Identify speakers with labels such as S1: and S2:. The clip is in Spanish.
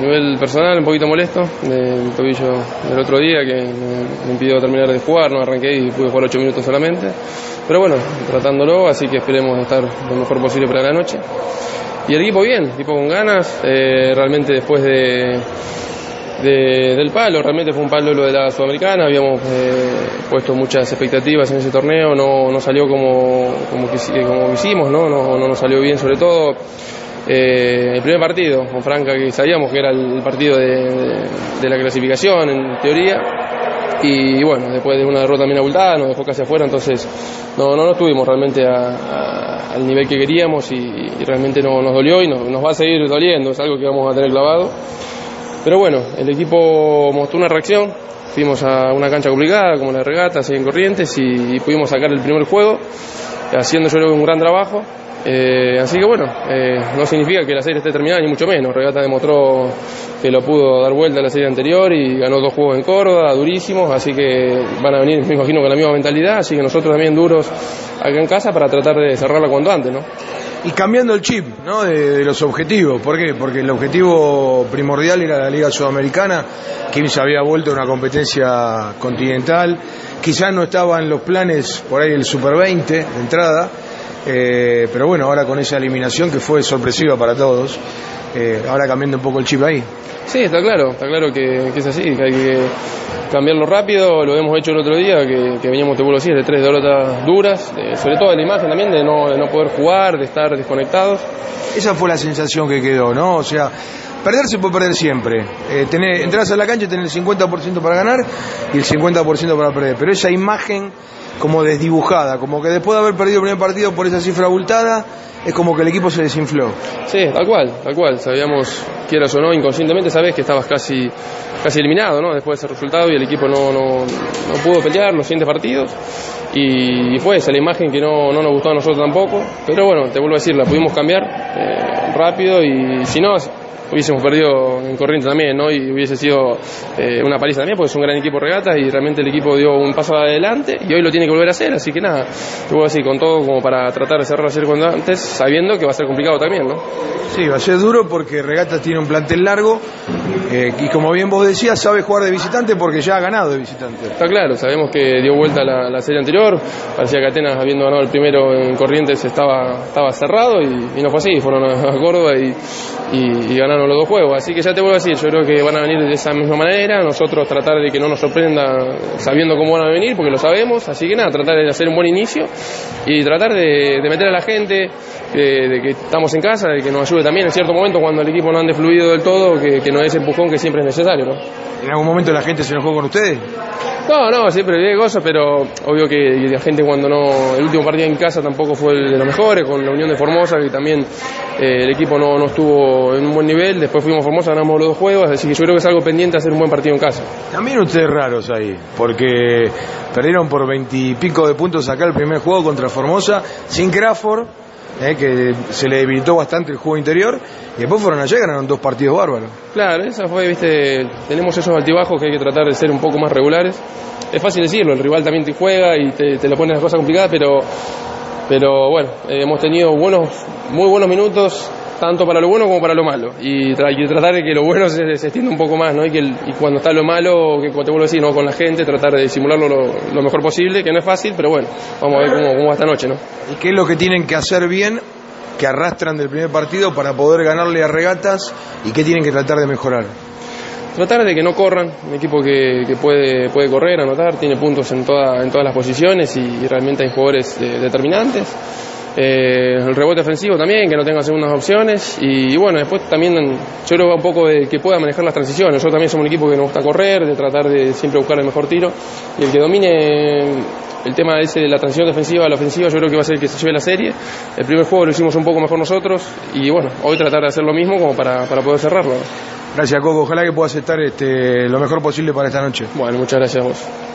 S1: Nivel personal, un poquito molesto del tobillo del otro día que me impidió terminar de jugar, no arranqué y pude jugar 8 minutos solamente. Pero bueno, tratándolo, así que esperemos estar lo mejor posible para la noche. Y el equipo bien, equipo con ganas, eh, realmente después de, del palo, realmente fue un palo lo de la Sudamericana, habíamos eh, puesto muchas expectativas en ese torneo, no, no salió como, como, como quisimos, ¿no? No, no nos salió bien sobre todo. Eh, el primer partido con Franca, que sabíamos que era el partido de, la clasificación en teoría, y bueno, después de una derrota también abultada, nos dejó casi afuera, entonces no, no, no estuvimos realmente al nivel que queríamos y, realmente no, nos dolió y nos va a seguir doliendo, es algo que vamos a tener clavado. Pero bueno, el equipo mostró una reacción, fuimos a una cancha complicada como la regata, así en Corrientes y, pudimos sacar el primer juego, haciendo yo creo un gran trabajo. Eh, así que bueno, eh, no significa que la serie esté terminada ni mucho menos. Regata demostró que lo pudo dar vuelta a la serie anterior y ganó dos juegos en Córdoba, durísimos, así que van a venir, me imagino, con la misma mentalidad, así que nosotros también duros acá en casa para tratar de cerrarla cuanto antes, ¿no?
S2: y cambiando el chip ¿no? de, los objetivos. ¿Por qué? Porque el objetivo primordial era la Liga Sudamericana, que se había vuelto a una competencia continental, quizás no estaba en los planes por ahí el Super 20 de entrada, eh, pero bueno, ahora con esa eliminación que fue sorpresiva para todos, eh, ahora cambiando un poco el chip ahí.
S1: Sí, está claro, está claro que, es así, que hay que cambiarlo rápido, lo hemos hecho el otro día, que, veníamos, te vuelvo a de tres derrotas duras, sobre todo de la imagen también, de no, de no poder jugar, de estar desconectados.
S2: Esa fue la sensación que quedó, ¿no? O sea, perder se puede perder siempre. Eh, tener, entras a la cancha y tener el 50% para ganar y el 50% para perder. Pero esa imagen como desdibujada, como que después de haber perdido el primer partido por esa cifra abultada, es como que el equipo se desinfló.
S1: Sí, tal cual, tal cual. Sabíamos, quieras o no, inconscientemente sabes que estabas casi, casi eliminado, ¿no? Después de ese resultado y el equipo no, no, no pudo pelear los siguientes partidos. Y, fue esa la imagen que no, no, nos gustó a nosotros tampoco. Pero bueno, te vuelvo a decir, la pudimos cambiar eh, rápido y si no, hubiésemos perdido en corriente también, ¿no? Y hubiese sido eh, una paliza también, porque es un gran equipo regatas y realmente el equipo dio un paso adelante y hoy lo tiene que volver a hacer, así que nada, te voy a decir con todo como para tratar de cerrar serie cuando antes, sabiendo que va a ser complicado también, ¿no?
S2: Sí, va a ser duro porque Regatas tiene un plantel largo eh, y como bien vos decías, sabe jugar de visitante porque ya ha ganado de visitante.
S1: Está claro, sabemos que dio vuelta la, la serie anterior, parecía que Atenas habiendo ganado el primero en Corrientes estaba, estaba cerrado y, no fue así, fueron a, Córdoba y, y ganaron los dos juegos. Así que ya te voy a decir, yo creo que van a venir de esa misma manera. Nosotros tratar de que no nos sorprenda sabiendo cómo van a venir, porque lo sabemos. Así que nada, tratar de hacer un buen inicio y tratar de, meter a la gente, de, que estamos en casa, de que nos ayude también en cierto momento cuando el equipo no ande fluido del todo, que, que no es empujón que siempre es necesario. ¿no?
S2: ¿En algún momento la gente se enojó con ustedes?
S1: No, no, siempre hay cosas, pero obvio que la gente cuando no. El último partido en casa tampoco fue el de los mejores, con la Unión de Formosa, que también eh, el equipo no, no, estuvo en un buen nivel. Después fuimos a Formosa, ganamos los dos juegos, así que yo creo que es algo pendiente hacer un buen partido en casa.
S2: También ustedes raros ahí, porque perdieron por veintipico de puntos acá el primer juego contra Formosa, sin Crawford eh, que se le debilitó bastante el juego interior, y después fueron allá y ganaron dos partidos bárbaros.
S1: Claro, esa fue, viste, tenemos esos altibajos que hay que tratar de ser un poco más regulares. Es fácil decirlo, el rival también te juega y te, te lo pone las cosas complicadas, pero, pero bueno, eh, hemos tenido buenos, muy buenos minutos tanto para lo bueno como para lo malo. Y, tratar de que lo bueno se, extienda un poco más, ¿no? Y, que y cuando está lo malo, que como te vuelvo a decir, ¿no? Con la gente, tratar de simularlo lo, mejor posible, que no es fácil, pero bueno, vamos a ver cómo va esta noche, ¿no?
S2: ¿Y qué es lo que tienen que hacer bien, que arrastran del primer partido para poder ganarle a regatas y qué tienen que tratar de mejorar?
S1: Tratar de que no corran, un equipo que, que, puede, puede correr, anotar, tiene puntos en, toda, en todas las posiciones y, realmente hay jugadores eh, determinantes. Eh, el rebote ofensivo también, que no tenga segundas opciones. Y, bueno, después también yo creo un poco de que pueda manejar las transiciones. Nosotros también somos un equipo que nos gusta correr, de tratar de siempre buscar el mejor tiro. Y el que domine el tema ese de la transición defensiva a la ofensiva, yo creo que va a ser el que se lleve la serie. El primer juego lo hicimos un poco mejor nosotros. Y bueno, hoy tratar de hacer lo mismo como para, para poder cerrarlo.
S2: Gracias, Coco. Ojalá que puedas estar este, lo mejor posible para esta noche.
S1: Bueno, muchas gracias a vos.